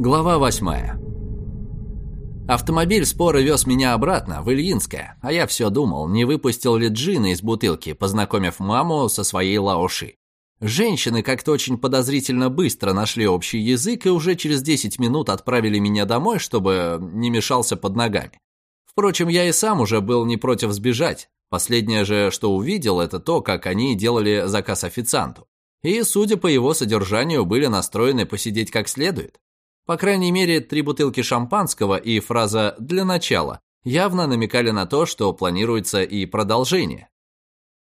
Глава восьмая. Автомобиль споро вез меня обратно, в Ильинское, а я все думал, не выпустил ли джина из бутылки, познакомив маму со своей лаоши. Женщины как-то очень подозрительно быстро нашли общий язык и уже через 10 минут отправили меня домой, чтобы не мешался под ногами. Впрочем, я и сам уже был не против сбежать. Последнее же, что увидел, это то, как они делали заказ официанту. И, судя по его содержанию, были настроены посидеть как следует. По крайней мере, три бутылки шампанского и фраза «для начала» явно намекали на то, что планируется и продолжение.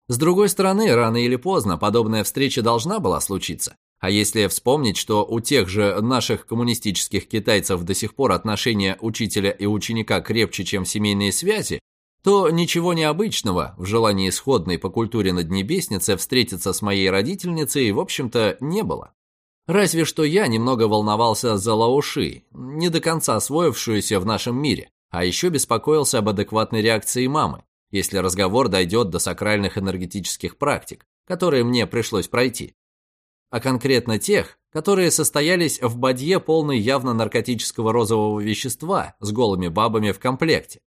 С другой стороны, рано или поздно подобная встреча должна была случиться. А если вспомнить, что у тех же наших коммунистических китайцев до сих пор отношения учителя и ученика крепче, чем семейные связи, то ничего необычного в желании сходной по культуре Наднебесницы встретиться с моей родительницей, в общем-то, не было. Разве что я немного волновался за Лауши, не до конца освоившуюся в нашем мире, а еще беспокоился об адекватной реакции мамы если разговор дойдет до сакральных энергетических практик, которые мне пришлось пройти. А конкретно тех, которые состоялись в бадье полной явно наркотического розового вещества с голыми бабами в комплекте.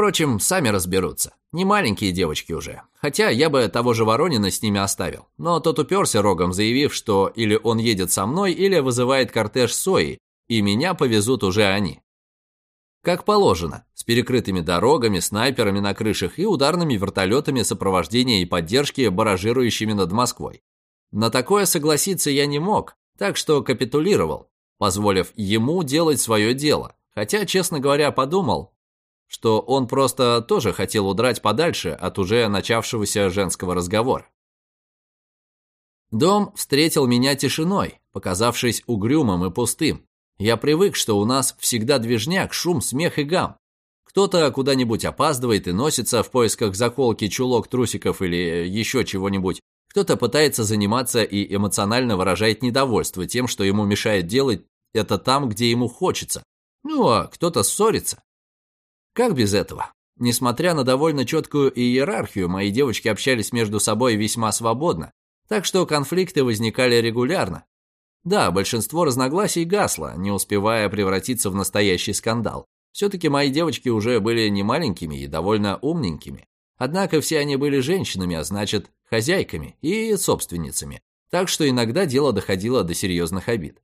Впрочем, сами разберутся. Не маленькие девочки уже. Хотя я бы того же Воронина с ними оставил. Но тот уперся рогом, заявив, что или он едет со мной, или вызывает кортеж Сои, и меня повезут уже они. Как положено, с перекрытыми дорогами, снайперами на крышах и ударными вертолетами сопровождения и поддержки, баражирующими над Москвой. На такое согласиться я не мог, так что капитулировал, позволив ему делать свое дело. Хотя, честно говоря, подумал, что он просто тоже хотел удрать подальше от уже начавшегося женского разговора. Дом встретил меня тишиной, показавшись угрюмым и пустым. Я привык, что у нас всегда движняк, шум, смех и гам. Кто-то куда-нибудь опаздывает и носится в поисках заколки, чулок, трусиков или еще чего-нибудь. Кто-то пытается заниматься и эмоционально выражает недовольство тем, что ему мешает делать это там, где ему хочется. Ну, а кто-то ссорится. Как без этого? Несмотря на довольно четкую иерархию, мои девочки общались между собой весьма свободно, так что конфликты возникали регулярно, да, большинство разногласий гасло, не успевая превратиться в настоящий скандал. Все-таки мои девочки уже были не маленькими и довольно умненькими. Однако все они были женщинами, а значит, хозяйками и собственницами. Так что иногда дело доходило до серьезных обид.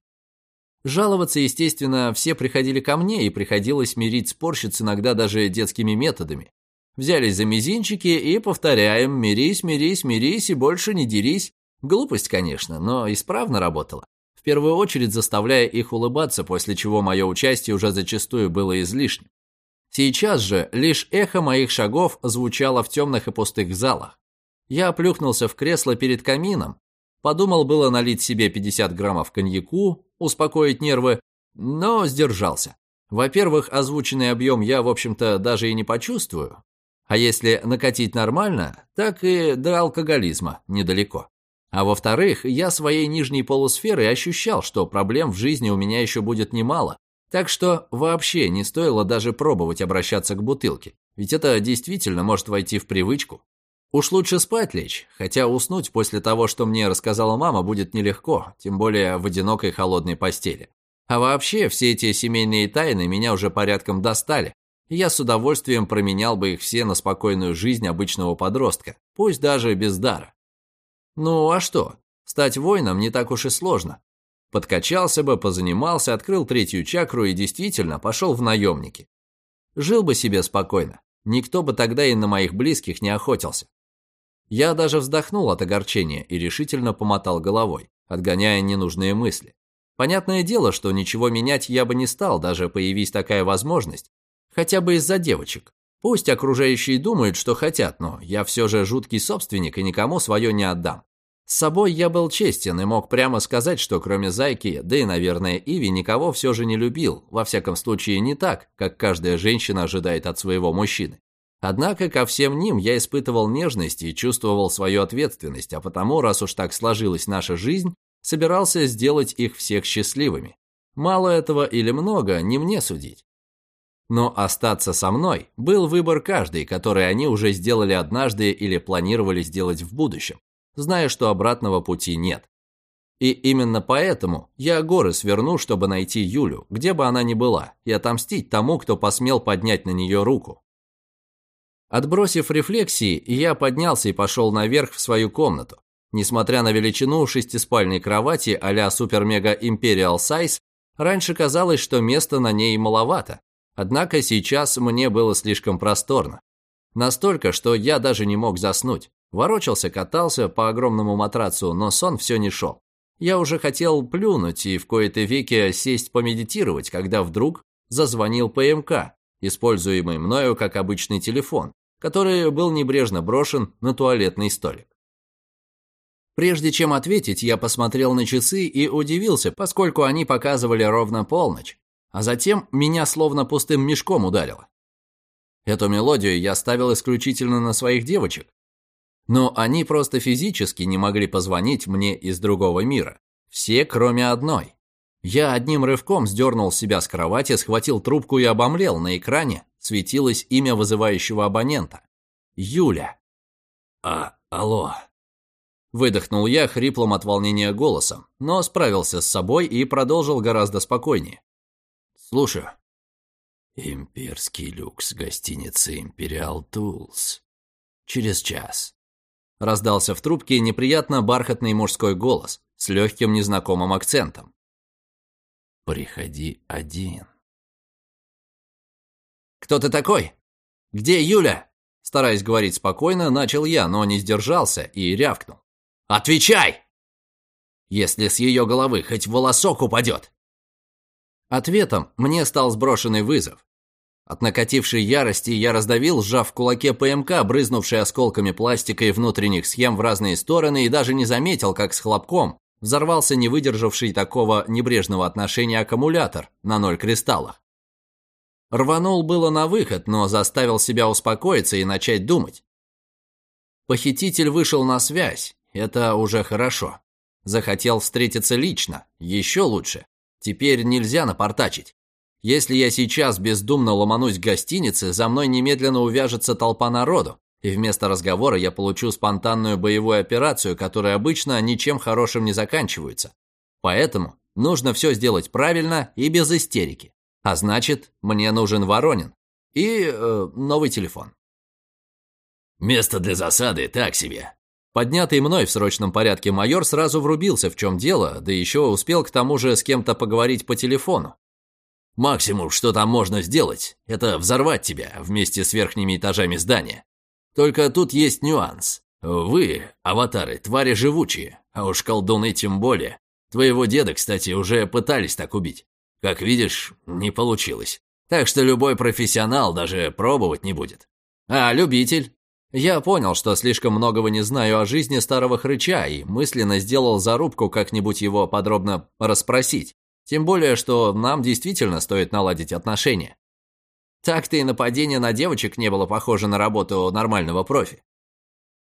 Жаловаться, естественно, все приходили ко мне, и приходилось мирить спорщиц иногда даже детскими методами. Взялись за мизинчики и повторяем «мирись, мирись, мирись и больше не дерись». Глупость, конечно, но исправно работала первую очередь заставляя их улыбаться, после чего мое участие уже зачастую было излишним. Сейчас же лишь эхо моих шагов звучало в темных и пустых залах. Я плюхнулся в кресло перед камином, подумал было налить себе 50 граммов коньяку, успокоить нервы, но сдержался. Во-первых, озвученный объем я, в общем-то, даже и не почувствую. А если накатить нормально, так и до алкоголизма недалеко. А во-вторых, я своей нижней полусферой ощущал, что проблем в жизни у меня еще будет немало. Так что вообще не стоило даже пробовать обращаться к бутылке, ведь это действительно может войти в привычку. Уж лучше спать лечь, хотя уснуть после того, что мне рассказала мама, будет нелегко, тем более в одинокой холодной постели. А вообще, все эти семейные тайны меня уже порядком достали, и я с удовольствием променял бы их все на спокойную жизнь обычного подростка, пусть даже без дара. Ну, а что? Стать воином не так уж и сложно. Подкачался бы, позанимался, открыл третью чакру и действительно пошел в наемники. Жил бы себе спокойно. Никто бы тогда и на моих близких не охотился. Я даже вздохнул от огорчения и решительно помотал головой, отгоняя ненужные мысли. Понятное дело, что ничего менять я бы не стал, даже появись такая возможность. Хотя бы из-за девочек. Пусть окружающие думают, что хотят, но я все же жуткий собственник и никому свое не отдам. С собой я был честен и мог прямо сказать, что кроме Зайки, да и, наверное, Иви, никого все же не любил, во всяком случае не так, как каждая женщина ожидает от своего мужчины. Однако ко всем ним я испытывал нежность и чувствовал свою ответственность, а потому, раз уж так сложилась наша жизнь, собирался сделать их всех счастливыми. Мало этого или много, не мне судить. Но остаться со мной был выбор каждый, который они уже сделали однажды или планировали сделать в будущем, зная, что обратного пути нет. И именно поэтому я горы сверну, чтобы найти Юлю, где бы она ни была, и отомстить тому, кто посмел поднять на нее руку. Отбросив рефлексии, я поднялся и пошел наверх в свою комнату. Несмотря на величину шестиспальной кровати а-ля супер-мега империал сайз, раньше казалось, что места на ней маловато. Однако сейчас мне было слишком просторно. Настолько, что я даже не мог заснуть. Ворочался, катался по огромному матрацу, но сон все не шел. Я уже хотел плюнуть и в кои-то веки сесть помедитировать, когда вдруг зазвонил ПМК, используемый мною как обычный телефон, который был небрежно брошен на туалетный столик. Прежде чем ответить, я посмотрел на часы и удивился, поскольку они показывали ровно полночь. А затем меня словно пустым мешком ударило. Эту мелодию я ставил исключительно на своих девочек. Но они просто физически не могли позвонить мне из другого мира. Все, кроме одной. Я одним рывком сдернул себя с кровати, схватил трубку и обомлел. На экране светилось имя вызывающего абонента. Юля. «А, алло», Выдохнул я хриплым от волнения голосом, но справился с собой и продолжил гораздо спокойнее. «Слушаю». «Имперский люкс гостиницы «Империал Тулс». Через час». Раздался в трубке неприятно бархатный мужской голос с легким незнакомым акцентом. «Приходи один». «Кто ты такой? Где Юля?» Стараясь говорить спокойно, начал я, но не сдержался и рявкнул. Отвечай! Если с ее головы хоть волосок упадет. Ответом мне стал сброшенный вызов. От накатившей ярости я раздавил, сжав в кулаке ПМК, брызнувший осколками пластика и внутренних схем в разные стороны, и даже не заметил, как с хлопком взорвался не выдержавший такого небрежного отношения аккумулятор на ноль кристаллах. Рванул было на выход, но заставил себя успокоиться и начать думать. Похититель вышел на связь, это уже хорошо. Захотел встретиться лично, еще лучше. Теперь нельзя напортачить. Если я сейчас бездумно ломанусь к гостинице, за мной немедленно увяжется толпа народу, и вместо разговора я получу спонтанную боевую операцию, которая обычно ничем хорошим не заканчивается. Поэтому нужно все сделать правильно и без истерики. А значит, мне нужен Воронин и э, новый телефон. «Место для засады так себе», Поднятый мной в срочном порядке майор сразу врубился, в чем дело, да еще успел к тому же с кем-то поговорить по телефону. «Максимум, что там можно сделать, это взорвать тебя вместе с верхними этажами здания. Только тут есть нюанс. Вы, аватары, твари живучие, а уж колдуны тем более. Твоего деда, кстати, уже пытались так убить. Как видишь, не получилось. Так что любой профессионал даже пробовать не будет. А любитель? Я понял, что слишком многого не знаю о жизни старого хрыча и мысленно сделал зарубку как-нибудь его подробно расспросить. Тем более, что нам действительно стоит наладить отношения. Так-то и нападение на девочек не было похоже на работу нормального профи.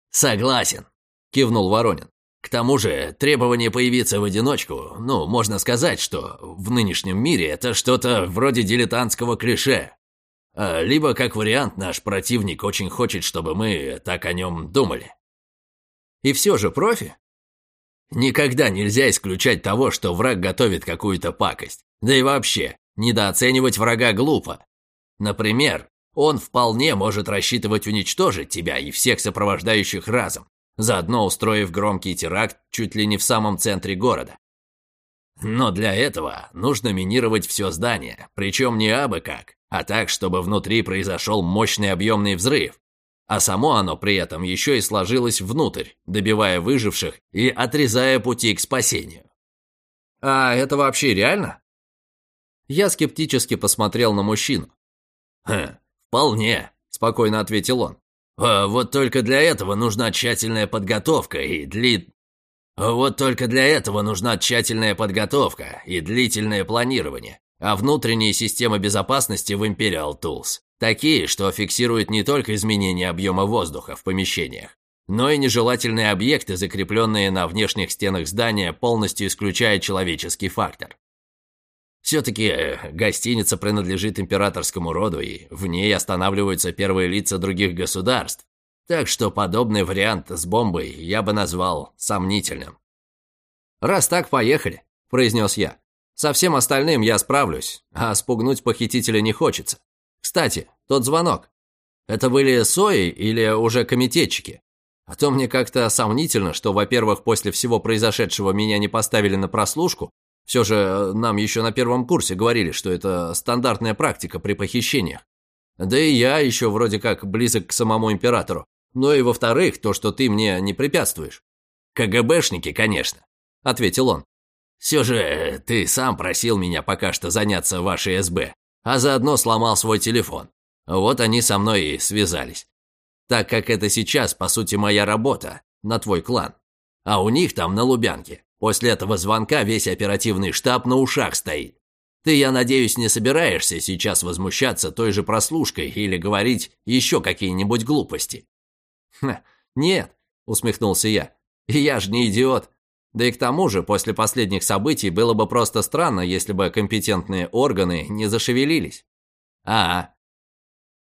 «Согласен», – кивнул Воронин. «К тому же требование появиться в одиночку, ну, можно сказать, что в нынешнем мире это что-то вроде дилетантского клише. А, либо, как вариант, наш противник очень хочет, чтобы мы так о нем думали. И все же профи? Никогда нельзя исключать того, что враг готовит какую-то пакость. Да и вообще, недооценивать врага глупо. Например, он вполне может рассчитывать уничтожить тебя и всех сопровождающих разом, заодно устроив громкий теракт чуть ли не в самом центре города. Но для этого нужно минировать все здание, причем не абы как, а так, чтобы внутри произошел мощный объемный взрыв. А само оно при этом еще и сложилось внутрь, добивая выживших и отрезая пути к спасению. А это вообще реально? Я скептически посмотрел на мужчину. «Хм, вполне», – спокойно ответил он. А «Вот только для этого нужна тщательная подготовка и дли... Вот только для этого нужна тщательная подготовка и длительное планирование а внутренние системы безопасности в Imperial Tools. Такие, что фиксируют не только изменение объема воздуха в помещениях, но и нежелательные объекты, закрепленные на внешних стенах здания, полностью исключая человеческий фактор. Все-таки э, гостиница принадлежит императорскому роду, и в ней останавливаются первые лица других государств, так что подобный вариант с бомбой я бы назвал сомнительным. «Раз так, поехали», – произнес я. «Со всем остальным я справлюсь, а спугнуть похитителя не хочется. Кстати, тот звонок. Это были сои или уже комитетчики? А то мне как-то сомнительно, что, во-первых, после всего произошедшего меня не поставили на прослушку. Все же э, нам еще на первом курсе говорили, что это стандартная практика при похищениях. Да и я еще вроде как близок к самому императору. Ну и во-вторых, то, что ты мне не препятствуешь. КГБшники, конечно, ответил он. Все же э, ты сам просил меня пока что заняться вашей СБ, а заодно сломал свой телефон. Вот они со мной и связались так как это сейчас, по сути, моя работа на твой клан. А у них там на Лубянке. После этого звонка весь оперативный штаб на ушах стоит. Ты, я надеюсь, не собираешься сейчас возмущаться той же прослушкой или говорить еще какие-нибудь глупости?» Ха, «Нет», — усмехнулся я. «Я же не идиот. Да и к тому же, после последних событий было бы просто странно, если бы компетентные органы не зашевелились». «А,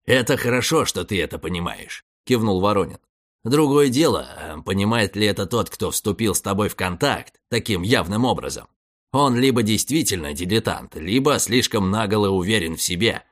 «Это хорошо, что ты это понимаешь», – кивнул Воронин. «Другое дело, понимает ли это тот, кто вступил с тобой в контакт таким явным образом? Он либо действительно дилетант, либо слишком наголо уверен в себе.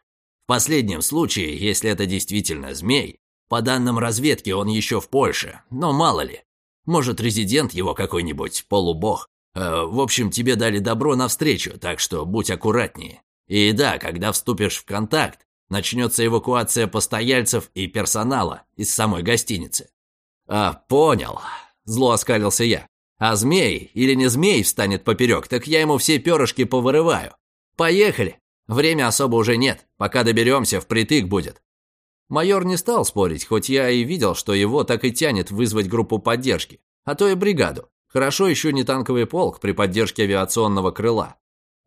В последнем случае, если это действительно змей, по данным разведки он еще в Польше, но мало ли. Может, резидент его какой-нибудь, полубог. Э, в общем, тебе дали добро навстречу, так что будь аккуратнее. И да, когда вступишь в контакт, начнется эвакуация постояльцев и персонала из самой гостиницы. «А, понял», – зло оскалился я. «А змей или не змей встанет поперек, так я ему все перышки повырываю. Поехали. Время особо уже нет, пока доберемся, впритык будет». Майор не стал спорить, хоть я и видел, что его так и тянет вызвать группу поддержки, а то и бригаду. Хорошо еще не танковый полк при поддержке авиационного крыла.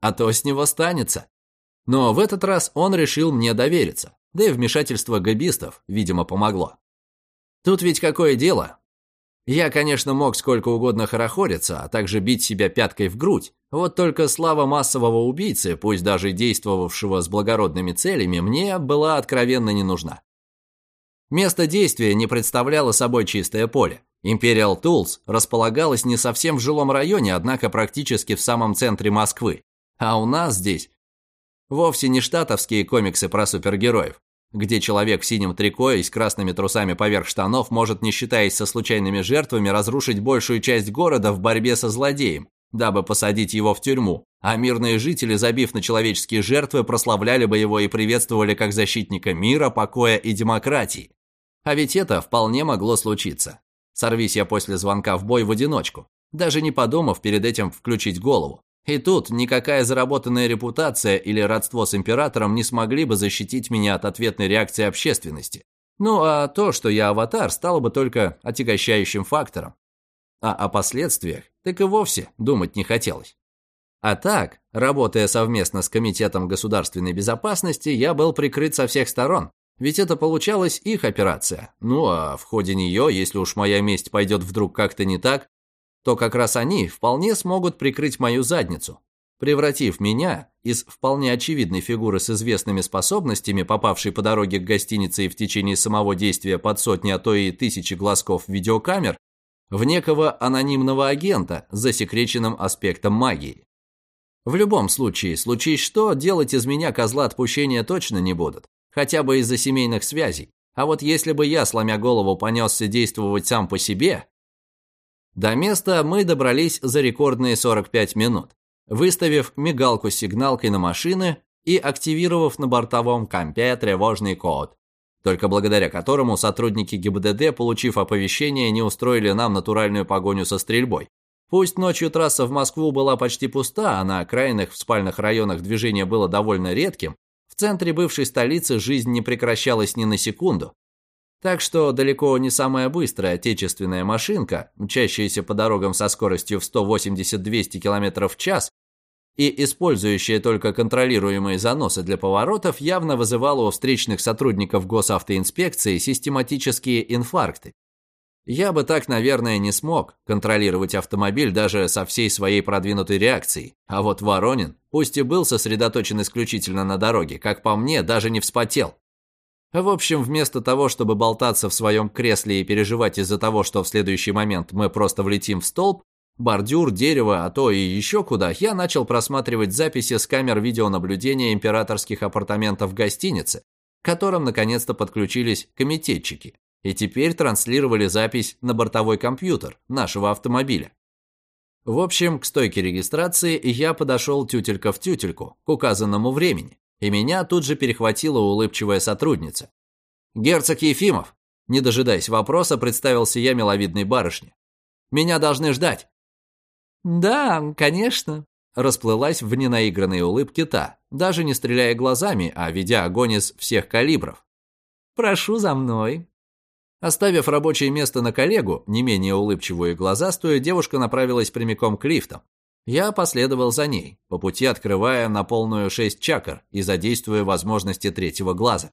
А то с него станется. Но в этот раз он решил мне довериться, да и вмешательство габистов, видимо, помогло. Тут ведь какое дело? Я, конечно, мог сколько угодно хорохориться, а также бить себя пяткой в грудь, вот только слава массового убийцы, пусть даже действовавшего с благородными целями, мне была откровенно не нужна. Место действия не представляло собой чистое поле. Imperial Tools располагалось не совсем в жилом районе, однако практически в самом центре Москвы. А у нас здесь Вовсе не штатовские комиксы про супергероев, где человек в синем трико и с красными трусами поверх штанов может, не считаясь со случайными жертвами, разрушить большую часть города в борьбе со злодеем, дабы посадить его в тюрьму, а мирные жители, забив на человеческие жертвы, прославляли бы его и приветствовали как защитника мира, покоя и демократии. А ведь это вполне могло случиться. Сорвись я после звонка в бой в одиночку, даже не подумав перед этим включить голову. И тут никакая заработанная репутация или родство с императором не смогли бы защитить меня от ответной реакции общественности. Ну а то, что я аватар, стало бы только отягощающим фактором. А о последствиях так и вовсе думать не хотелось. А так, работая совместно с Комитетом государственной безопасности, я был прикрыт со всех сторон, ведь это получалась их операция. Ну а в ходе нее, если уж моя месть пойдет вдруг как-то не так, то как раз они вполне смогут прикрыть мою задницу, превратив меня из вполне очевидной фигуры с известными способностями, попавшей по дороге к гостинице и в течение самого действия под сотни, а то и тысячи глазков видеокамер, в некого анонимного агента с засекреченным аспектом магии. В любом случае, случись что, делать из меня козла отпущения точно не будут, хотя бы из-за семейных связей. А вот если бы я, сломя голову, понесся действовать сам по себе, до места мы добрались за рекордные 45 минут, выставив мигалку с сигналкой на машины и активировав на бортовом компе тревожный код, только благодаря которому сотрудники ГИБДД, получив оповещение, не устроили нам натуральную погоню со стрельбой. Пусть ночью трасса в Москву была почти пуста, а на окраинных в спальных районах движение было довольно редким, в центре бывшей столицы жизнь не прекращалась ни на секунду, так что далеко не самая быстрая отечественная машинка, мчащаяся по дорогам со скоростью в 180-200 км в час и использующая только контролируемые заносы для поворотов, явно вызывала у встречных сотрудников госавтоинспекции систематические инфаркты. Я бы так, наверное, не смог контролировать автомобиль даже со всей своей продвинутой реакцией. А вот Воронин, пусть и был сосредоточен исключительно на дороге, как по мне, даже не вспотел. В общем, вместо того, чтобы болтаться в своем кресле и переживать из-за того, что в следующий момент мы просто влетим в столб, бордюр, дерево, а то и еще куда, я начал просматривать записи с камер видеонаблюдения императорских апартаментов гостиницы, к которым наконец-то подключились комитетчики, и теперь транслировали запись на бортовой компьютер нашего автомобиля. В общем, к стойке регистрации я подошел тютелька в тютельку к указанному времени, и меня тут же перехватила улыбчивая сотрудница. «Герцог Ефимов!» Не дожидаясь вопроса, представился я миловидной барышне. «Меня должны ждать!» «Да, конечно», – расплылась в ненаигранной улыбке та, даже не стреляя глазами, а ведя огонь из всех калибров. «Прошу за мной». Оставив рабочее место на коллегу, не менее улыбчивую и глазастую, девушка направилась прямиком к лифтам. Я последовал за ней, по пути открывая на полную шесть чакр и задействуя возможности третьего глаза.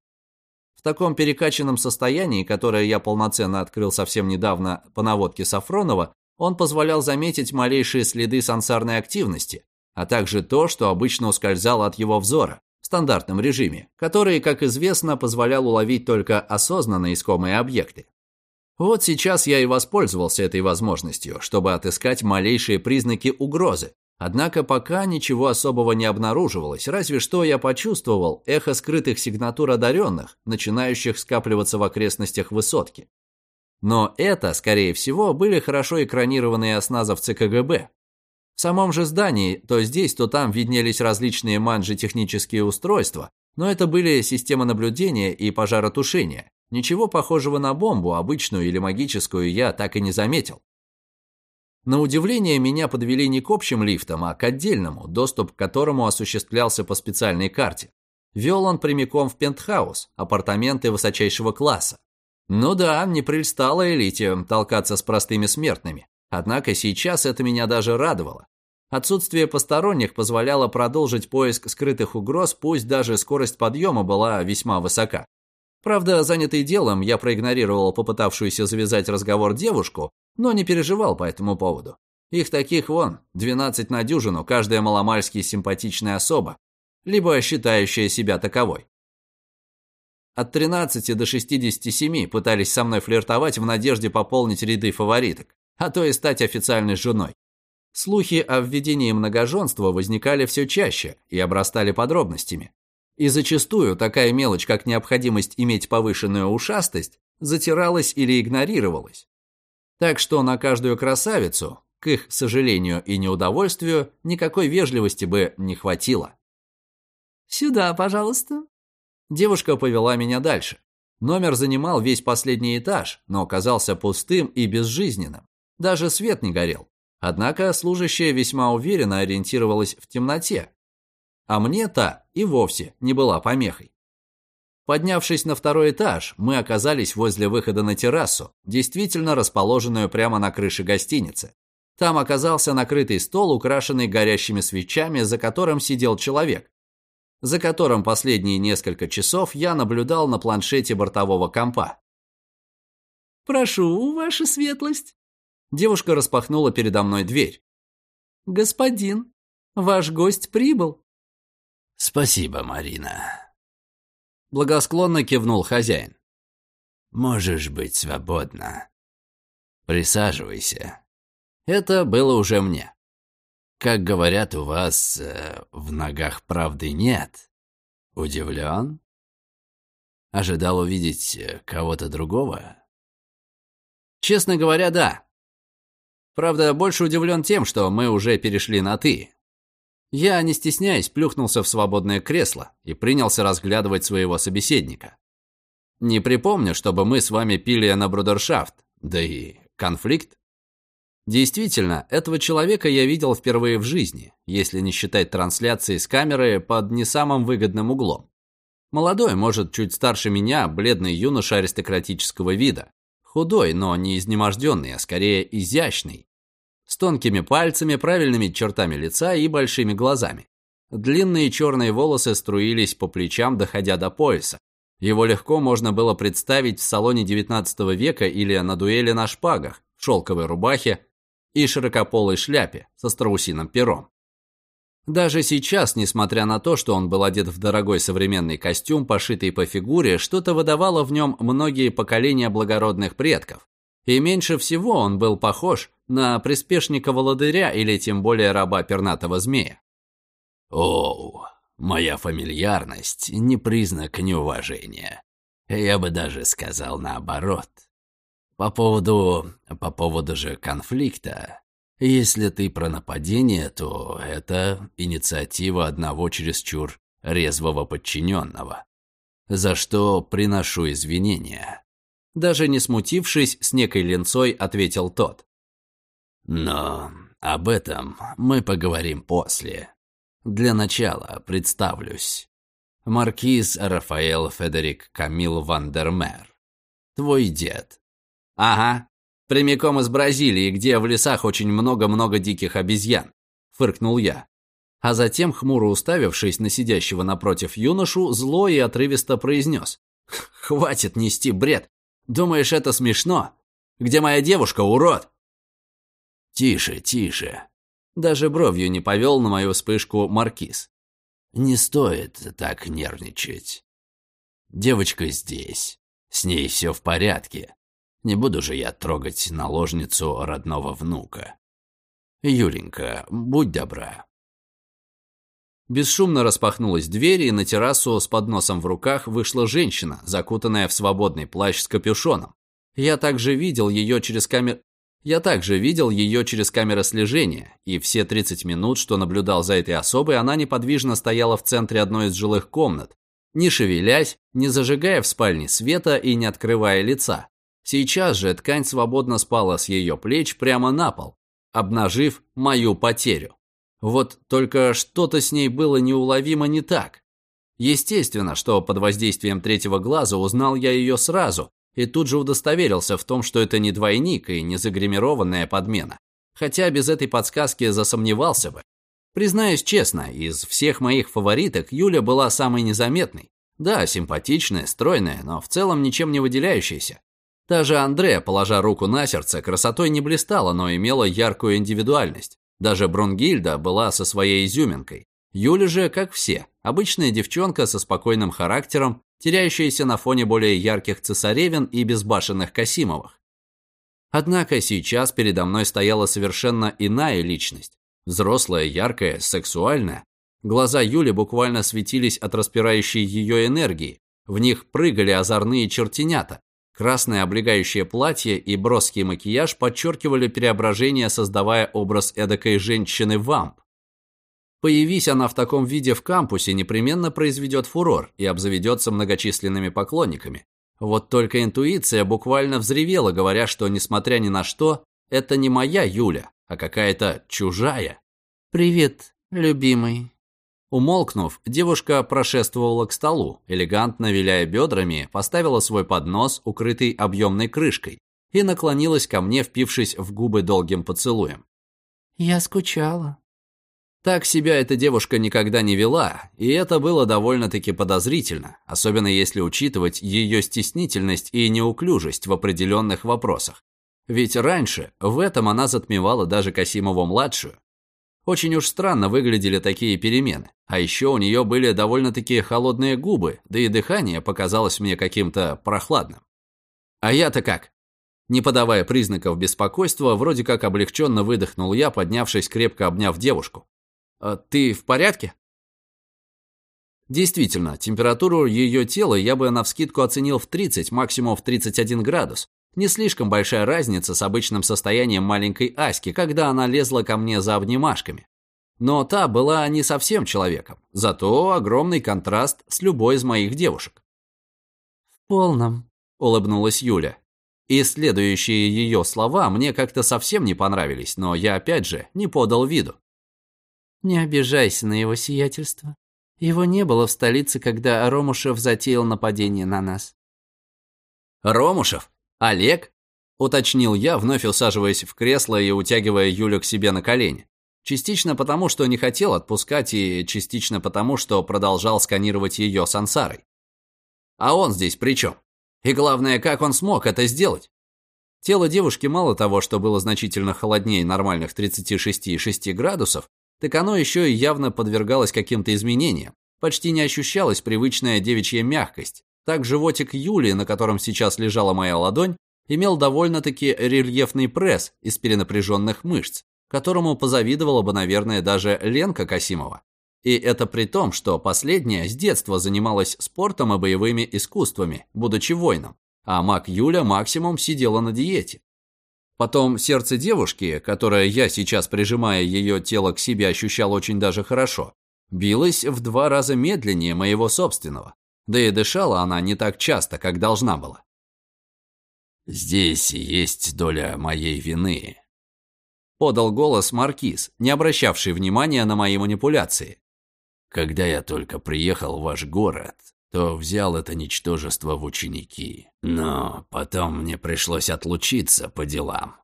В таком перекачанном состоянии, которое я полноценно открыл совсем недавно по наводке Сафронова, он позволял заметить малейшие следы сансарной активности, а также то, что обычно ускользало от его взора стандартном режиме, который, как известно, позволял уловить только осознанно искомые объекты. Вот сейчас я и воспользовался этой возможностью, чтобы отыскать малейшие признаки угрозы. Однако пока ничего особого не обнаруживалось, разве что я почувствовал эхо скрытых сигнатур одаренных, начинающих скапливаться в окрестностях высотки. Но это, скорее всего, были хорошо экранированные осназовцы КГБ. В самом же здании то здесь, то там виднелись различные манжи-технические устройства, но это были системы наблюдения и пожаротушения. Ничего похожего на бомбу, обычную или магическую, я так и не заметил. На удивление, меня подвели не к общим лифтам, а к отдельному, доступ к которому осуществлялся по специальной карте. Вел он прямиком в пентхаус, апартаменты высочайшего класса. Ну да, не прельстала элите толкаться с простыми смертными. Однако сейчас это меня даже радовало. Отсутствие посторонних позволяло продолжить поиск скрытых угроз, пусть даже скорость подъема была весьма высока. Правда, занятый делом, я проигнорировал попытавшуюся завязать разговор девушку, но не переживал по этому поводу. Их таких вон, 12 на дюжину, каждая маломальски симпатичная особа, либо считающая себя таковой. От 13 до 67 пытались со мной флиртовать в надежде пополнить ряды фавориток, а то и стать официальной женой. Слухи о введении многоженства возникали все чаще и обрастали подробностями. И зачастую такая мелочь, как необходимость иметь повышенную ушастость, затиралась или игнорировалась. Так что на каждую красавицу, к их сожалению и неудовольствию, никакой вежливости бы не хватило. «Сюда, пожалуйста», Девушка повела меня дальше. Номер занимал весь последний этаж, но оказался пустым и безжизненным. Даже свет не горел. Однако служащая весьма уверенно ориентировалась в темноте. А мне та и вовсе не была помехой. Поднявшись на второй этаж, мы оказались возле выхода на террасу, действительно расположенную прямо на крыше гостиницы. Там оказался накрытый стол, украшенный горящими свечами, за которым сидел человек, за которым последние несколько часов я наблюдал на планшете бортового компа. «Прошу, ваша светлость». Девушка распахнула передо мной дверь. «Господин, ваш гость прибыл». «Спасибо, Марина». Благосклонно кивнул хозяин. «Можешь быть свободна. Присаживайся». Это было уже мне. Как говорят, у вас э, в ногах правды нет. Удивлен? Ожидал увидеть э, кого-то другого? Честно говоря, да. Правда, больше удивлен тем, что мы уже перешли на «ты». Я, не стесняясь, плюхнулся в свободное кресло и принялся разглядывать своего собеседника. Не припомню, чтобы мы с вами пили на брудершафт, да и конфликт Действительно, этого человека я видел впервые в жизни, если не считать трансляции с камеры под не самым выгодным углом. Молодой, может, чуть старше меня, бледный юноша аристократического вида. Худой, но не изнеможденный, а скорее изящный. С тонкими пальцами, правильными чертами лица и большими глазами. Длинные черные волосы струились по плечам, доходя до пояса. Его легко можно было представить в салоне 19 века или на дуэли на шпагах, шелковой рубахе, и широкополой шляпе со страусиным пером. Даже сейчас, несмотря на то, что он был одет в дорогой современный костюм, пошитый по фигуре, что-то выдавало в нем многие поколения благородных предков. И меньше всего он был похож на приспешника володыря или тем более раба пернатого змея. Оу, моя фамильярность не признак неуважения. Я бы даже сказал наоборот. По поводу... по поводу же конфликта. Если ты про нападение, то это инициатива одного чересчур резвого подчиненного. За что приношу извинения. Даже не смутившись, с некой ленцой ответил тот. Но об этом мы поговорим после. Для начала представлюсь. Маркиз Рафаэл Федерик Камил Вандермер. Твой дед. Ага, прямиком из Бразилии, где в лесах очень много-много диких обезьян, фыркнул я. А затем, хмуро уставившись на сидящего напротив юношу, зло и отрывисто произнес. «Хватит нести бред! Думаешь, это смешно? Где моя девушка, урод?» «Тише, тише!» Даже бровью не повел на мою вспышку маркиз. Не стоит так нервничать. Девочка здесь. С ней все в порядке. Не буду же я трогать наложницу родного внука. Юленька, будь добра. Бесшумно распахнулась дверь, и на террасу с подносом в руках вышла женщина, закутанная в свободный плащ с капюшоном. Я также видел ее через камеру... Я также видел ее через камеры слежения, и все 30 минут, что наблюдал за этой особой, она неподвижно стояла в центре одной из жилых комнат, не шевелясь, не зажигая в спальне света и не открывая лица. Сейчас же ткань свободно спала с ее плеч прямо на пол, обнажив мою потерю. Вот только что-то с ней было неуловимо не так. Естественно, что под воздействием третьего глаза узнал я ее сразу, и тут же удостоверился в том, что это не двойник и не загримированная подмена. Хотя без этой подсказки засомневался бы. Признаюсь честно, из всех моих фавориток Юля была самой незаметной. Да, симпатичная, стройная, но в целом ничем не выделяющаяся. Даже Андрея, положа руку на сердце, красотой не блистала, но имела яркую индивидуальность. Даже Брунгильда была со своей изюминкой. Юля же, как все, обычная девчонка со спокойным характером, теряющаяся на фоне более ярких цесаревин и безбашенных Касимовых. Однако сейчас передо мной стояла совершенно иная личность. Взрослая, яркая, сексуальная. Глаза Юли буквально светились от распирающей ее энергии. В них прыгали озорные чертенята. Красное облегающее платье и броский макияж подчеркивали преображение, создавая образ эдакой женщины-вамп. Появись она в таком виде в кампусе, непременно произведет фурор и обзаведется многочисленными поклонниками. Вот только интуиция буквально взревела, говоря, что, несмотря ни на что, это не моя Юля, а какая-то чужая. «Привет, любимый». Умолкнув, девушка прошествовала к столу, элегантно виляя бедрами, поставила свой поднос, укрытый объемной крышкой, и наклонилась ко мне, впившись в губы долгим поцелуем. «Я скучала», так себя эта девушка никогда не вела, и это было довольно-таки подозрительно, особенно если учитывать ее стеснительность и неуклюжесть в определенных вопросах. Ведь раньше в этом она затмевала даже Касимову-младшую. Очень уж странно выглядели такие перемены, а еще у нее были довольно-таки холодные губы, да и дыхание показалось мне каким-то прохладным. А я-то как? Не подавая признаков беспокойства, вроде как облегченно выдохнул я, поднявшись, крепко обняв девушку. А «Ты в порядке?» Действительно, температуру ее тела я бы навскидку оценил в 30, максимум в 31 градус. Не слишком большая разница с обычным состоянием маленькой Аськи, когда она лезла ко мне за обнимашками. Но та была не совсем человеком, зато огромный контраст с любой из моих девушек. «В полном», — улыбнулась Юля. И следующие ее слова мне как-то совсем не понравились, но я опять же не подал виду. Не обижайся на его сиятельство. Его не было в столице, когда Ромушев затеял нападение на нас. Ромушев? Олег? Уточнил я, вновь усаживаясь в кресло и утягивая Юлю к себе на колени. Частично потому, что не хотел отпускать, и частично потому, что продолжал сканировать ее сансарой. А он здесь при чем? И главное, как он смог это сделать? Тело девушки мало того, что было значительно холоднее нормальных 36,6 градусов, так оно еще и явно подвергалось каким-то изменениям. Почти не ощущалась привычная девичья мягкость. Так животик Юли, на котором сейчас лежала моя ладонь, имел довольно-таки рельефный пресс из перенапряженных мышц, которому позавидовала бы, наверное, даже Ленка Касимова. И это при том, что последняя с детства занималась спортом и боевыми искусствами, будучи воином, а маг Юля максимум сидела на диете. Потом сердце девушки, которое я сейчас, прижимая ее тело к себе, ощущал очень даже хорошо, билось в два раза медленнее моего собственного. Да и дышала она не так часто, как должна была. «Здесь есть доля моей вины», — подал голос Маркиз, не обращавший внимания на мои манипуляции. «Когда я только приехал в ваш город, то взял это ничтожество в ученики. Но потом мне пришлось отлучиться по делам.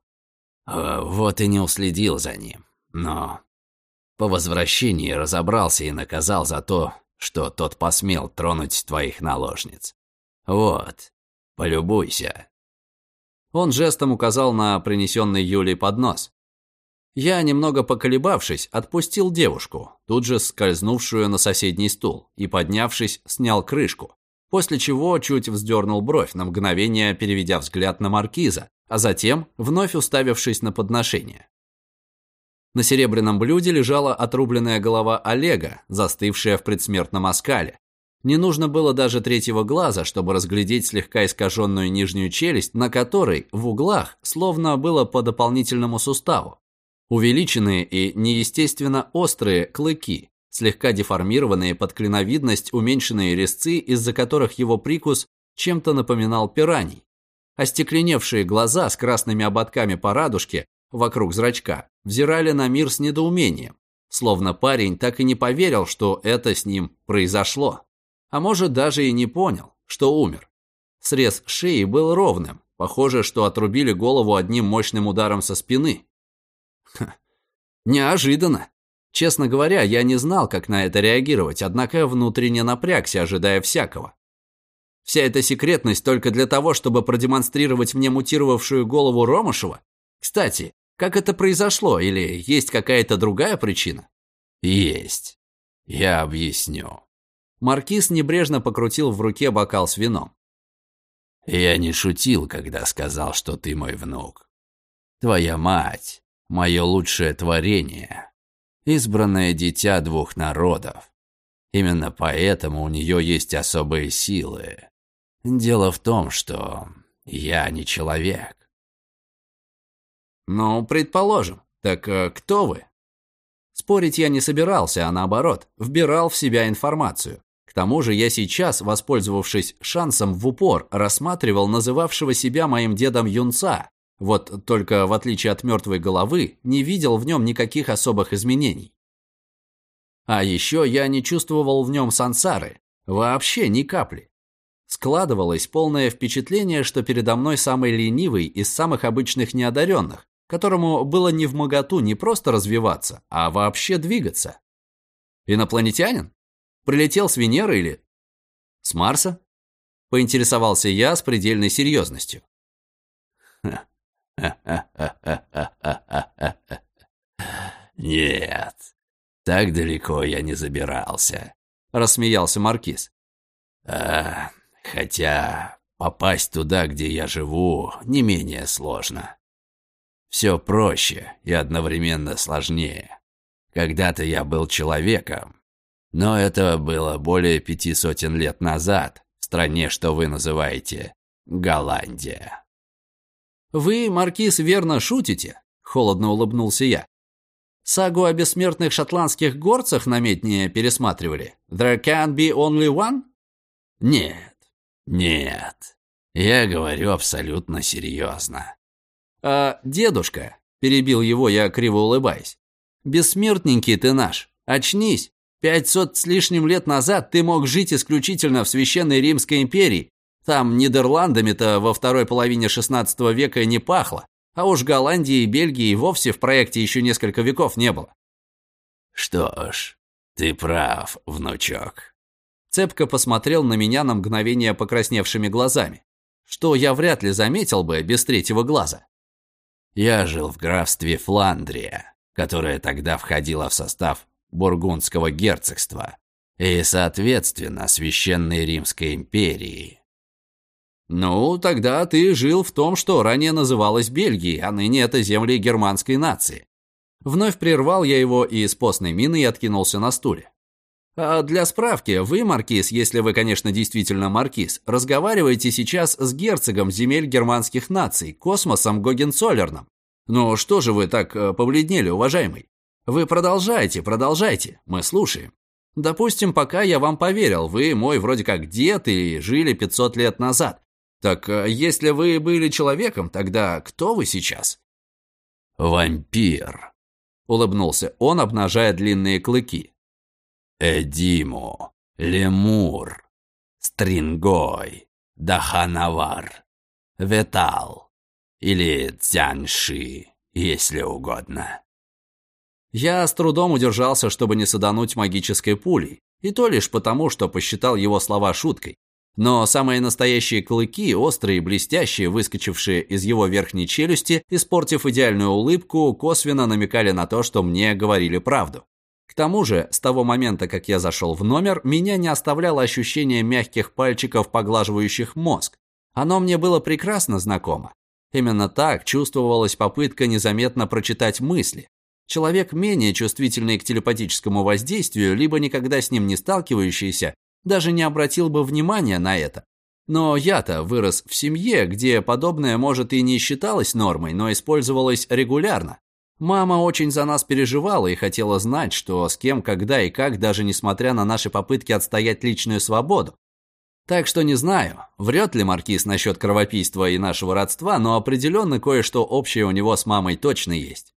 А, вот и не уследил за ним. Но по возвращении разобрался и наказал за то, что тот посмел тронуть твоих наложниц. Вот, полюбуйся. Он жестом указал на принесенный Юлей поднос. Я, немного поколебавшись, отпустил девушку, тут же скользнувшую на соседний стул, и, поднявшись, снял крышку, после чего чуть вздернул бровь, на мгновение переведя взгляд на маркиза, а затем вновь уставившись на подношение. На серебряном блюде лежала отрубленная голова Олега, застывшая в предсмертном оскале. Не нужно было даже третьего глаза, чтобы разглядеть слегка искаженную нижнюю челюсть, на которой в углах словно было по дополнительному суставу. Увеличенные и неестественно острые клыки, слегка деформированные под клиновидность уменьшенные резцы, из-за которых его прикус чем-то напоминал пираний. Остекленевшие глаза с красными ободками по радужке вокруг зрачка взирали на мир с недоумением, словно парень так и не поверил, что это с ним произошло. А может, даже и не понял, что умер. Срез шеи был ровным, похоже, что отрубили голову одним мощным ударом со спины. Ха, неожиданно. Честно говоря, я не знал, как на это реагировать, однако внутренне напрягся, ожидая всякого. Вся эта секретность только для того, чтобы продемонстрировать мне мутировавшую голову Ромашева? Кстати, как это произошло, или есть какая-то другая причина? Есть. Я объясню. Маркиз небрежно покрутил в руке бокал с вином. Я не шутил, когда сказал, что ты мой внук. Твоя мать – мое лучшее творение, избранное дитя двух народов. Именно поэтому у нее есть особые силы. Дело в том, что я не человек. «Ну, предположим. Так э, кто вы?» Спорить я не собирался, а наоборот, вбирал в себя информацию. К тому же я сейчас, воспользовавшись шансом в упор, рассматривал называвшего себя моим дедом юнца. Вот только, в отличие от мертвой головы, не видел в нем никаких особых изменений. А еще я не чувствовал в нем сансары. Вообще ни капли. Складывалось полное впечатление, что передо мной самый ленивый из самых обычных неодаренных, которому было не в моготу не просто развиваться, а вообще двигаться. Инопланетянин? Прилетел с Венеры или с Марса? Поинтересовался я с предельной серьезностью. «Нет, так далеко я не забирался», — рассмеялся Маркиз. «А, хотя попасть туда, где я живу, не менее сложно. Все проще и одновременно сложнее. Когда-то я был человеком, но это было более пяти сотен лет назад, в стране, что вы называете Голландия. «Вы, Маркиз, верно шутите?» – холодно улыбнулся я. «Сагу о бессмертных шотландских горцах наметнее пересматривали? There can be only one?» «Нет, нет, я говорю абсолютно серьезно. «А, дедушка», – перебил его я, криво улыбаясь, – «бессмертненький ты наш, очнись. Пятьсот с лишним лет назад ты мог жить исключительно в Священной Римской империи. Там Нидерландами-то во второй половине XVI века не пахло, а уж Голландии и Бельгии вовсе в проекте еще несколько веков не было». «Что ж, ты прав, внучок». Цепко посмотрел на меня на мгновение покрасневшими глазами, что я вряд ли заметил бы без третьего глаза. Я жил в графстве Фландрия, которое тогда входило в состав Бургундского герцогства и, соответственно, Священной Римской империи. Ну, тогда ты жил в том, что ранее называлось Бельгией, а ныне это земли германской нации. Вновь прервал я его и с постной миной откинулся на стуле. А для справки, вы, Маркиз, если вы, конечно, действительно Маркиз, разговариваете сейчас с герцогом земель германских наций, космосом Гогенцоллерном. Ну что же вы так э, побледнели, уважаемый? Вы продолжайте, продолжайте, мы слушаем. Допустим, пока я вам поверил, вы мой вроде как дед и жили 500 лет назад. Так э, если вы были человеком, тогда кто вы сейчас? Вампир, улыбнулся он, обнажая длинные клыки. Эдимо, Лемур, Стрингой, Даханавар, Ветал или Цянши, если угодно. Я с трудом удержался, чтобы не садануть магической пулей, и то лишь потому, что посчитал его слова шуткой. Но самые настоящие клыки, острые и блестящие, выскочившие из его верхней челюсти, испортив идеальную улыбку, косвенно намекали на то, что мне говорили правду. Тому же, с того момента, как я зашел в номер, меня не оставляло ощущение мягких пальчиков, поглаживающих мозг. Оно мне было прекрасно знакомо. Именно так чувствовалась попытка незаметно прочитать мысли. Человек, менее чувствительный к телепатическому воздействию, либо никогда с ним не сталкивающийся, даже не обратил бы внимания на это. Но я-то вырос в семье, где подобное, может, и не считалось нормой, но использовалось регулярно. Мама очень за нас переживала и хотела знать, что с кем, когда и как, даже несмотря на наши попытки отстоять личную свободу. Так что не знаю, врет ли Маркиз насчет кровопийства и нашего родства, но определенно кое-что общее у него с мамой точно есть.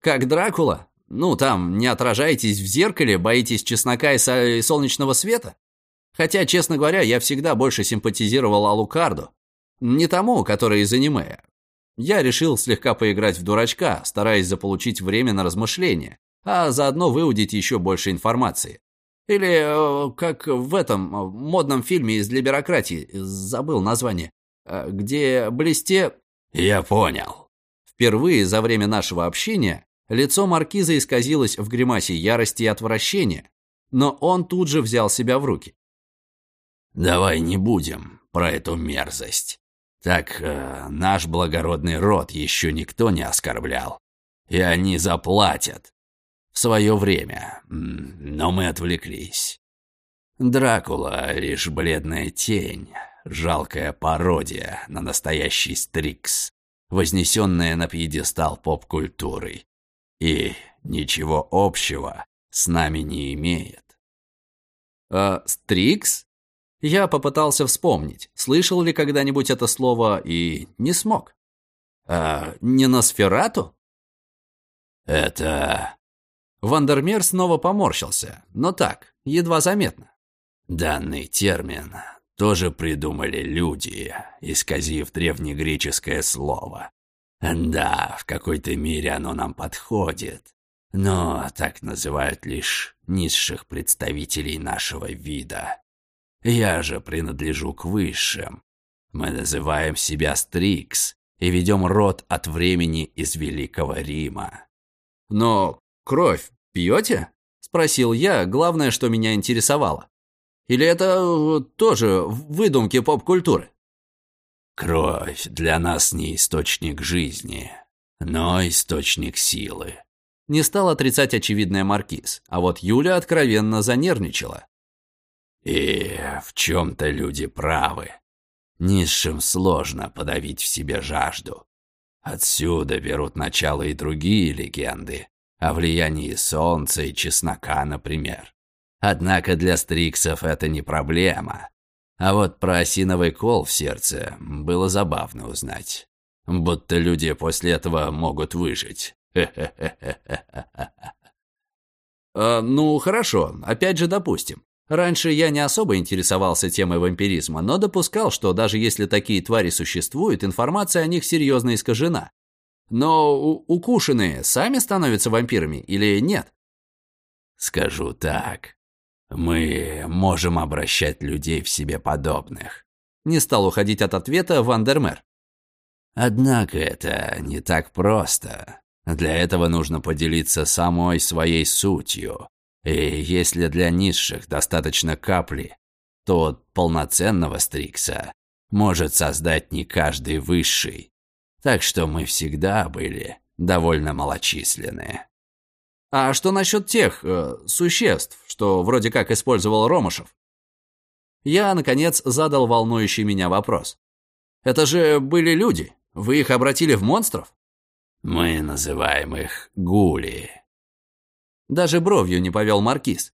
Как Дракула? Ну, там, не отражаетесь в зеркале, боитесь чеснока и, солнечного света? Хотя, честно говоря, я всегда больше симпатизировал Алукарду. Не тому, который из аниме. Я решил слегка поиграть в дурачка, стараясь заполучить время на размышления, а заодно выудить еще больше информации. Или, э, как в этом э, модном фильме из «Для бюрократии», забыл название, э, где блесте... Я понял. Впервые за время нашего общения Лицо маркиза исказилось в гримасе ярости и отвращения, но он тут же взял себя в руки. «Давай не будем про эту мерзость. Так э, наш благородный род еще никто не оскорблял, и они заплатят в свое время, но мы отвлеклись. Дракула — лишь бледная тень, жалкая пародия на настоящий Стрикс, вознесенная на пьедестал поп-культурой и ничего общего с нами не имеет. А Стрикс? Я попытался вспомнить, слышал ли когда-нибудь это слово и не смог. А не Носферату? Это... Вандермер снова поморщился, но так, едва заметно. Данный термин тоже придумали люди, исказив древнегреческое слово. Да, в какой-то мере оно нам подходит, но так называют лишь низших представителей нашего вида. Я же принадлежу к высшим. Мы называем себя Стрикс и ведем род от времени из Великого Рима. Но кровь пьете? Спросил я, главное, что меня интересовало. Или это э, тоже выдумки поп-культуры? Кровь для нас не источник жизни, но источник силы. Не стал отрицать очевидная Маркиз, а вот Юля откровенно занервничала. И в чем-то люди правы. Низшим сложно подавить в себе жажду. Отсюда берут начало и другие легенды о влиянии солнца и чеснока, например. Однако для стриксов это не проблема. А вот про осиновый кол в сердце было забавно узнать. Будто люди после этого могут выжить. А, ну, хорошо, опять же допустим. Раньше я не особо интересовался темой вампиризма, но допускал, что даже если такие твари существуют, информация о них серьезно искажена. Но укушенные сами становятся вампирами или нет? Скажу так. Мы можем обращать людей в себе подобных. Не стал уходить от ответа Вандермер. Однако это не так просто. Для этого нужно поделиться самой своей сутью. И если для низших достаточно капли, то полноценного стрикса может создать не каждый высший. Так что мы всегда были довольно малочисленные. А что насчет тех э, существ, что вроде как использовал Ромашев? Я, наконец, задал волнующий меня вопрос. Это же были люди. Вы их обратили в монстров? Мы называем их гули. Даже бровью не повел Маркиз.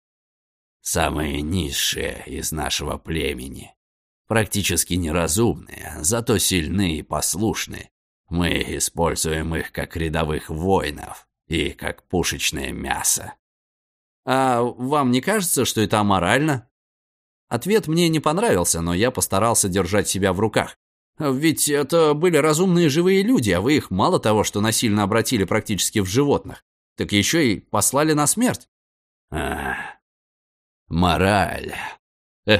Самые низшие из нашего племени. Практически неразумные, зато сильны и послушны. Мы используем их как рядовых воинов и как пушечное мясо. А вам не кажется, что это аморально? Ответ мне не понравился, но я постарался держать себя в руках. Ведь это были разумные живые люди, а вы их мало того, что насильно обратили практически в животных, так еще и послали на смерть. А, мораль.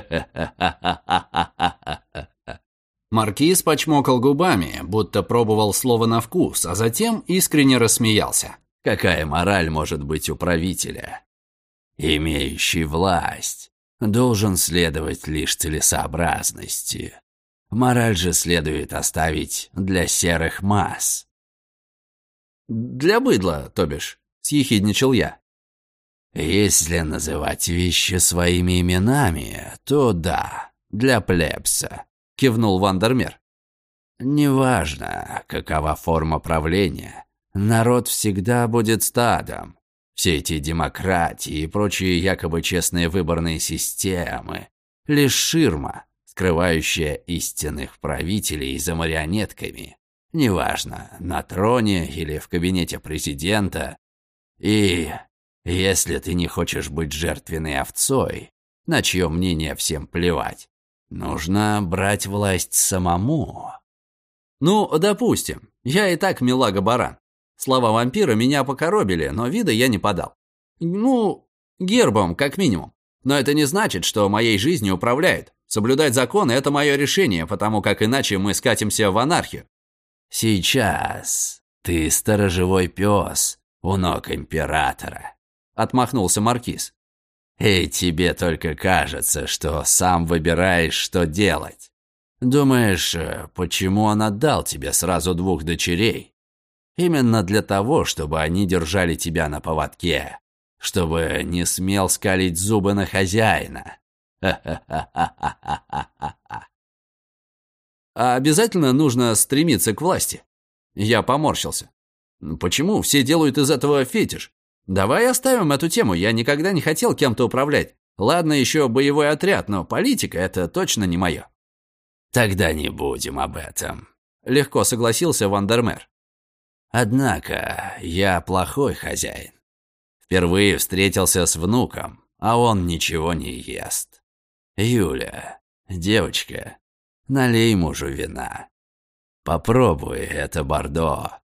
Маркиз почмокал губами, будто пробовал слово на вкус, а затем искренне рассмеялся. Какая мораль может быть у правителя? Имеющий власть должен следовать лишь целесообразности. Мораль же следует оставить для серых масс. «Для быдла, то бишь», — съехидничал я. Если называть вещи своими именами, то да, для плебса кивнул Вандермер. Неважно, какова форма правления, народ всегда будет стадом. Все эти демократии и прочие якобы честные выборные системы – лишь ширма, скрывающая истинных правителей за марионетками. Неважно, на троне или в кабинете президента. И если ты не хочешь быть жертвенной овцой, на чье мнение всем плевать, Нужно брать власть самому. Ну, допустим. Я и так милага-баран. Слова вампира меня покоробили, но вида я не подал. Ну, гербом, как минимум. Но это не значит, что моей жизнью управляют. Соблюдать законы – это мое решение, потому как иначе мы скатимся в анархию. Сейчас ты сторожевой пес у ног императора, отмахнулся маркиз. И тебе только кажется, что сам выбираешь, что делать. Думаешь, э, почему он отдал тебе сразу двух дочерей? Именно для того, чтобы они держали тебя на поводке, чтобы не смел скалить зубы на хозяина. А обязательно нужно стремиться к власти? Я поморщился. Почему все делают из этого фетиш? Давай оставим эту тему, я никогда не хотел кем-то управлять. Ладно, еще боевой отряд, но политика – это точно не мое. Тогда не будем об этом. Легко согласился Вандермер. Однако я плохой хозяин. Впервые встретился с внуком, а он ничего не ест. Юля, девочка, налей мужу вина. Попробуй это бордо.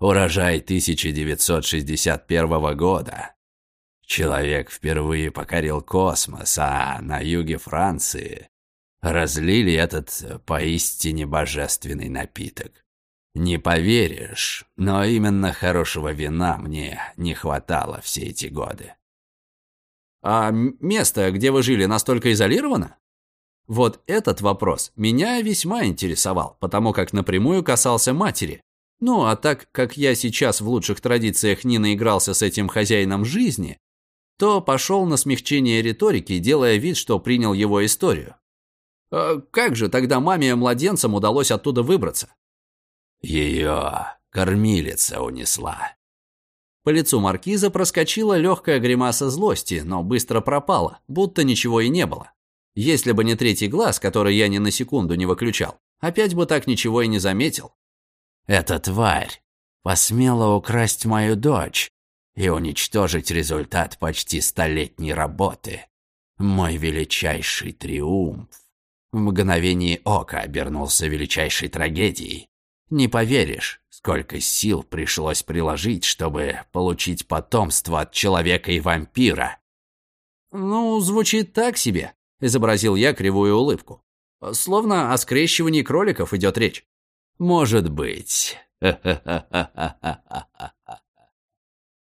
Урожай 1961 года. Человек впервые покорил космос, а на юге Франции разлили этот поистине божественный напиток. Не поверишь, но именно хорошего вина мне не хватало все эти годы. А место, где вы жили, настолько изолировано? Вот этот вопрос меня весьма интересовал, потому как напрямую касался матери, ну, а так как я сейчас в лучших традициях не наигрался с этим хозяином жизни, то пошел на смягчение риторики, делая вид, что принял его историю. А как же тогда маме младенцам удалось оттуда выбраться? Ее кормилица унесла. По лицу маркиза проскочила легкая гримаса злости, но быстро пропала, будто ничего и не было. Если бы не третий глаз, который я ни на секунду не выключал, опять бы так ничего и не заметил. Эта тварь посмела украсть мою дочь и уничтожить результат почти столетней работы. Мой величайший триумф в мгновение ока обернулся величайшей трагедией. Не поверишь, сколько сил пришлось приложить, чтобы получить потомство от человека и вампира. «Ну, звучит так себе», — изобразил я кривую улыбку. «Словно о скрещивании кроликов идет речь». Может быть.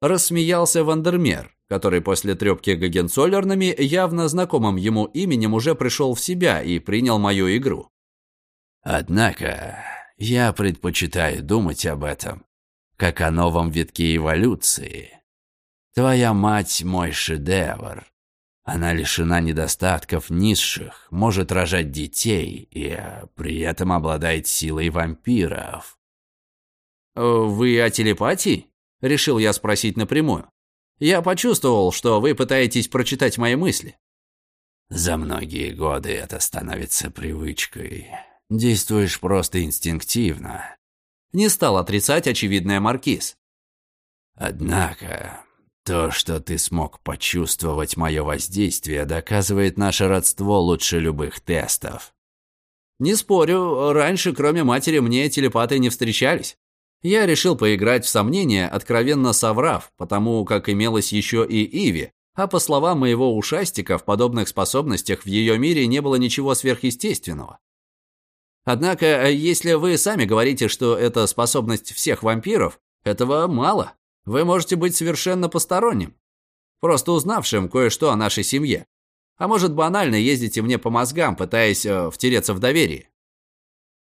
Рассмеялся Вандермер, который после трепки Гагенцоллернами явно знакомым ему именем уже пришел в себя и принял мою игру. Однако я предпочитаю думать об этом, как о новом витке эволюции. Твоя мать – мой шедевр. Она лишена недостатков низших, может рожать детей и при этом обладает силой вампиров. «Вы о телепатии?» – решил я спросить напрямую. Я почувствовал, что вы пытаетесь прочитать мои мысли. За многие годы это становится привычкой. Действуешь просто инстинктивно. Не стал отрицать очевидное Маркиз. Однако, то, что ты смог почувствовать мое воздействие, доказывает наше родство лучше любых тестов. Не спорю, раньше, кроме матери, мне телепаты не встречались. Я решил поиграть в сомнения, откровенно соврав, потому как имелось еще и Иви, а по словам моего ушастика, в подобных способностях в ее мире не было ничего сверхъестественного. Однако, если вы сами говорите, что это способность всех вампиров, этого мало. Вы можете быть совершенно посторонним, просто узнавшим кое-что о нашей семье. А может, банально ездите мне по мозгам, пытаясь э, втереться в доверие.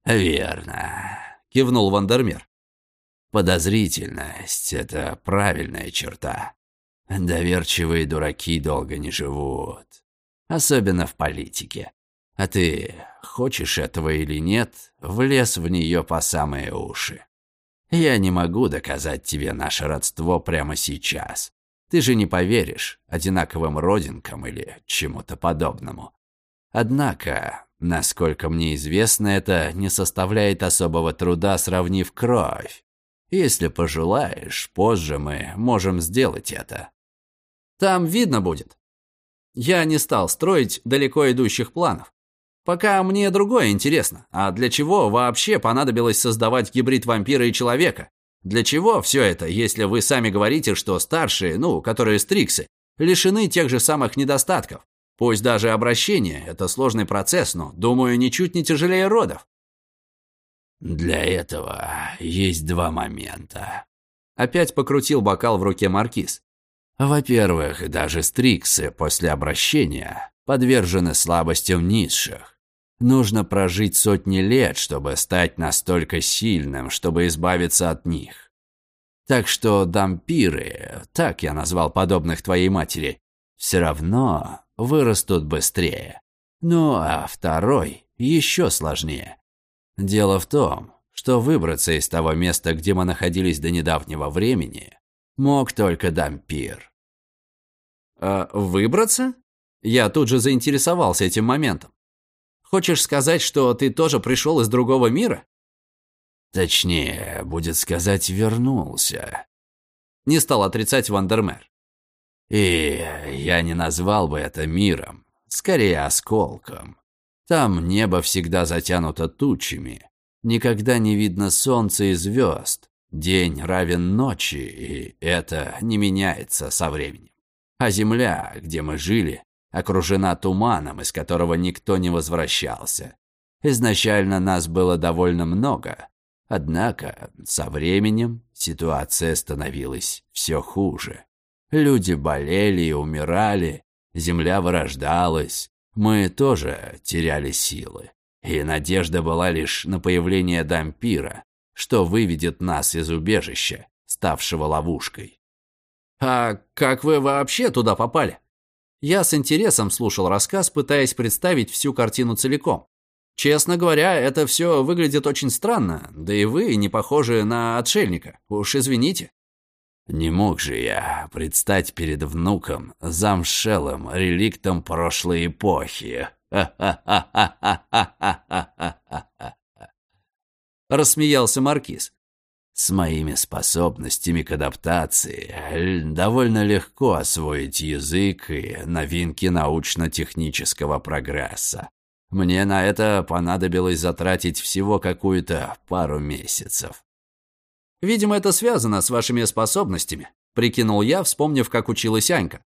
«Верно», — кивнул Вандермер. Подозрительность – это правильная черта. Доверчивые дураки долго не живут. Особенно в политике. А ты, хочешь этого или нет, влез в нее по самые уши. Я не могу доказать тебе наше родство прямо сейчас. Ты же не поверишь одинаковым родинкам или чему-то подобному. Однако, насколько мне известно, это не составляет особого труда, сравнив кровь. Если пожелаешь, позже мы можем сделать это. Там видно будет. Я не стал строить далеко идущих планов. Пока мне другое интересно. А для чего вообще понадобилось создавать гибрид вампира и человека? Для чего все это, если вы сами говорите, что старшие, ну, которые стриксы, лишены тех же самых недостатков? Пусть даже обращение – это сложный процесс, но, думаю, ничуть не тяжелее родов. Для этого есть два момента. Опять покрутил бокал в руке маркиз. Во-первых, даже стриксы после обращения подвержены слабостям низших. Нужно прожить сотни лет, чтобы стать настолько сильным, чтобы избавиться от них. Так что дампиры, так я назвал подобных твоей матери, все равно вырастут быстрее. Ну а второй еще сложнее. Дело в том, что выбраться из того места, где мы находились до недавнего времени, мог только Дампир. «А выбраться?» Я тут же заинтересовался этим моментом. «Хочешь сказать, что ты тоже пришел из другого мира?» Точнее, будет сказать, вернулся. Не стал отрицать Вандермер. И я не назвал бы это миром, скорее осколком. Там небо всегда затянуто тучами, никогда не видно солнца и звезд, день равен ночи, и это не меняется со временем. А земля, где мы жили, окружена туманом, из которого никто не возвращался. Изначально нас было довольно много, однако со временем ситуация становилась все хуже. Люди болели и умирали, земля вырождалась, мы тоже теряли силы. И надежда была лишь на появление дампира, что выведет нас из убежища, ставшего ловушкой. «А как вы вообще туда попали?» Я с интересом слушал рассказ, пытаясь представить всю картину целиком. Честно говоря, это все выглядит очень странно, да и вы не похожи на отшельника, уж извините. Не мог же я предстать перед внуком замшелым реликтом прошлой эпохи. Рассмеялся Маркиз. С моими способностями к адаптации довольно легко освоить язык и новинки научно-технического прогресса. Мне на это понадобилось затратить всего какую-то пару месяцев. Видимо, это связано с вашими способностями, прикинул я, вспомнив, как училась Анька.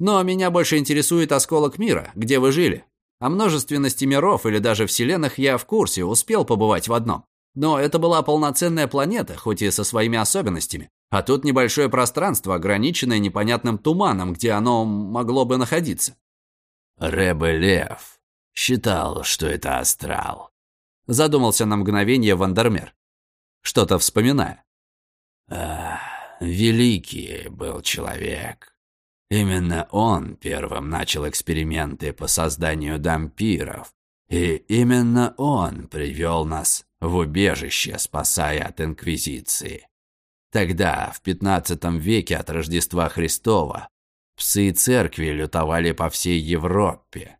Но меня больше интересует осколок мира, где вы жили. О множественности миров или даже вселенных я в курсе, успел побывать в одном. Но это была полноценная планета, хоть и со своими особенностями. А тут небольшое пространство, ограниченное непонятным туманом, где оно могло бы находиться. Рэбе Лев считал, что это астрал. Задумался на мгновение Вандермер. Что-то вспоминая. А, великий был человек. Именно он первым начал эксперименты по созданию дампиров. И именно он привел нас в убежище, спасая от Инквизиции. Тогда, в 15 веке от Рождества Христова, псы церкви лютовали по всей Европе.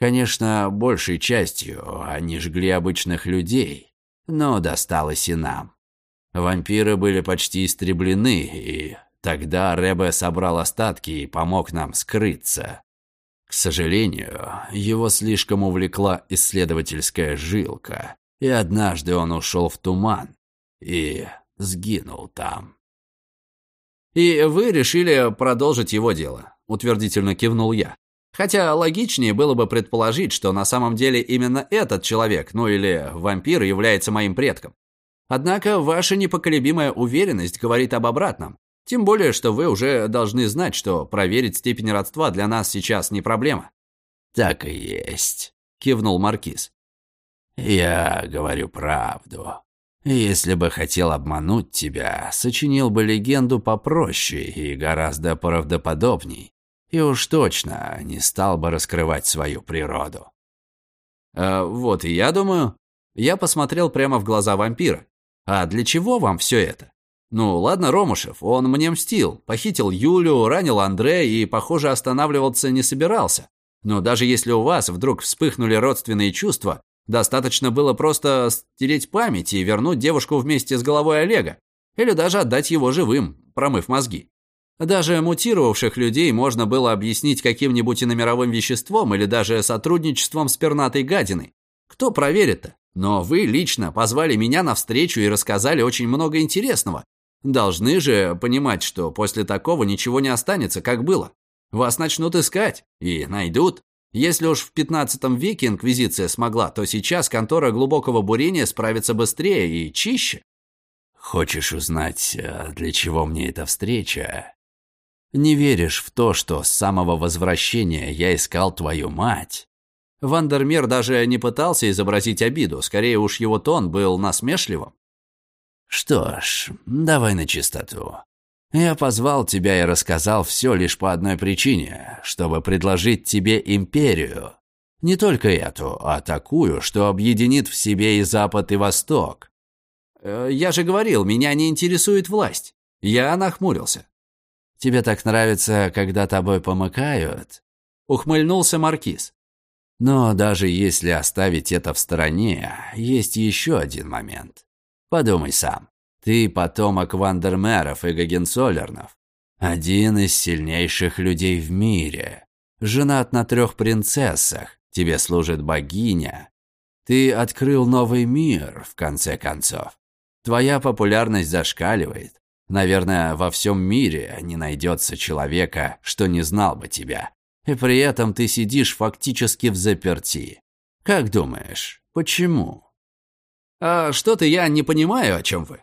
Конечно, большей частью они жгли обычных людей, но досталось и нам. Вампиры были почти истреблены, и тогда Ребе собрал остатки и помог нам скрыться. К сожалению, его слишком увлекла исследовательская жилка, и однажды он ушел в туман и сгинул там. «И вы решили продолжить его дело», – утвердительно кивнул я. Хотя логичнее было бы предположить, что на самом деле именно этот человек, ну или вампир, является моим предком. Однако ваша непоколебимая уверенность говорит об обратном. Тем более, что вы уже должны знать, что проверить степень родства для нас сейчас не проблема». «Так и есть», – кивнул Маркиз. «Я говорю правду. Если бы хотел обмануть тебя, сочинил бы легенду попроще и гораздо правдоподобней. И уж точно не стал бы раскрывать свою природу». «А вот и я думаю...» Я посмотрел прямо в глаза вампира. «А для чего вам все это?» Ну, ладно, Ромушев, он мне мстил, похитил Юлю, ранил Андрея и, похоже, останавливаться не собирался. Но даже если у вас вдруг вспыхнули родственные чувства, достаточно было просто стереть память и вернуть девушку вместе с головой Олега. Или даже отдать его живым, промыв мозги. Даже мутировавших людей можно было объяснить каким-нибудь иномировым веществом или даже сотрудничеством с пернатой гадиной. Кто проверит-то? Но вы лично позвали меня на встречу и рассказали очень много интересного, Должны же понимать, что после такого ничего не останется, как было. Вас начнут искать и найдут. Если уж в 15 веке Инквизиция смогла, то сейчас контора глубокого бурения справится быстрее и чище. Хочешь узнать, э, для чего мне эта встреча? Не веришь в то, что с самого возвращения я искал твою мать? Вандермер даже не пытался изобразить обиду, скорее уж его тон был насмешливым. Что ж, давай на чистоту. Я позвал тебя и рассказал все лишь по одной причине, чтобы предложить тебе империю. Не только эту, а такую, что объединит в себе и Запад, и Восток. Э, я же говорил, меня не интересует власть. Я нахмурился. Тебе так нравится, когда тобой помыкают? Ухмыльнулся Маркиз. Но даже если оставить это в стороне, есть еще один момент. Подумай сам. Ты потомок Вандермеров и Гагенцоллернов. Один из сильнейших людей в мире. Женат на трех принцессах. Тебе служит богиня. Ты открыл новый мир, в конце концов. Твоя популярность зашкаливает. Наверное, во всем мире не найдется человека, что не знал бы тебя. И при этом ты сидишь фактически в заперти. Как думаешь, почему? «А что-то я не понимаю, о чем вы.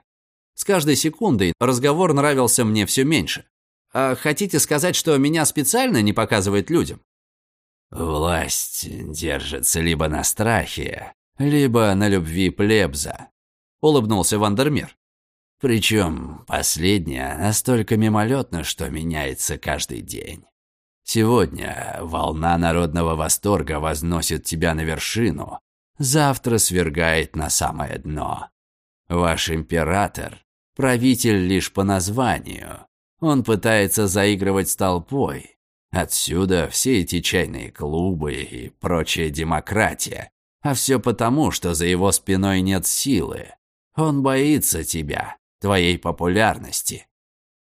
С каждой секундой разговор нравился мне все меньше. А хотите сказать, что меня специально не показывает людям?» «Власть держится либо на страхе, либо на любви плебза», — улыбнулся Вандермир. «Причем последнее настолько мимолетно, что меняется каждый день. Сегодня волна народного восторга возносит тебя на вершину, завтра свергает на самое дно. Ваш император – правитель лишь по названию. Он пытается заигрывать с толпой. Отсюда все эти чайные клубы и прочая демократия. А все потому, что за его спиной нет силы. Он боится тебя, твоей популярности.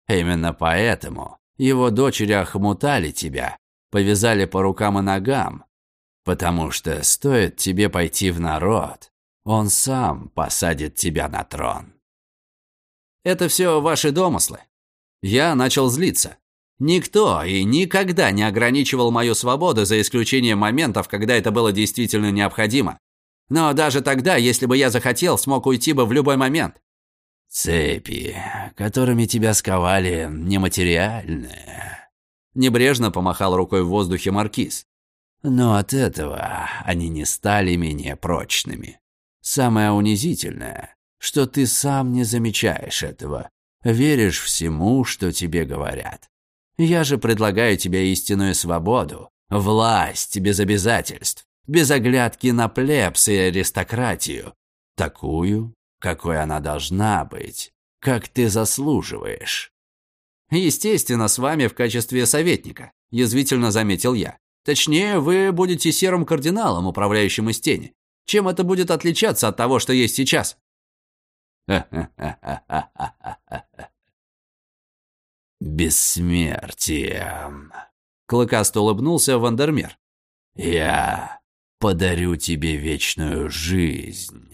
Именно поэтому его дочери охмутали тебя, повязали по рукам и ногам, Потому что стоит тебе пойти в народ, он сам посадит тебя на трон. Это все ваши домыслы. Я начал злиться. Никто и никогда не ограничивал мою свободу, за исключением моментов, когда это было действительно необходимо. Но даже тогда, если бы я захотел, смог уйти бы в любой момент. Цепи, которыми тебя сковали, нематериальные. Небрежно помахал рукой в воздухе маркиз. Но от этого они не стали менее прочными. Самое унизительное, что ты сам не замечаешь этого, веришь всему, что тебе говорят. Я же предлагаю тебе истинную свободу, власть без обязательств, без оглядки на плебс и аристократию, такую, какой она должна быть, как ты заслуживаешь. Естественно, с вами в качестве советника, язвительно заметил я. Точнее, вы будете серым кардиналом, управляющим из тени. Чем это будет отличаться от того, что есть сейчас? Бессмертием. Клыкасто улыбнулся Вандермер. Я подарю тебе вечную жизнь.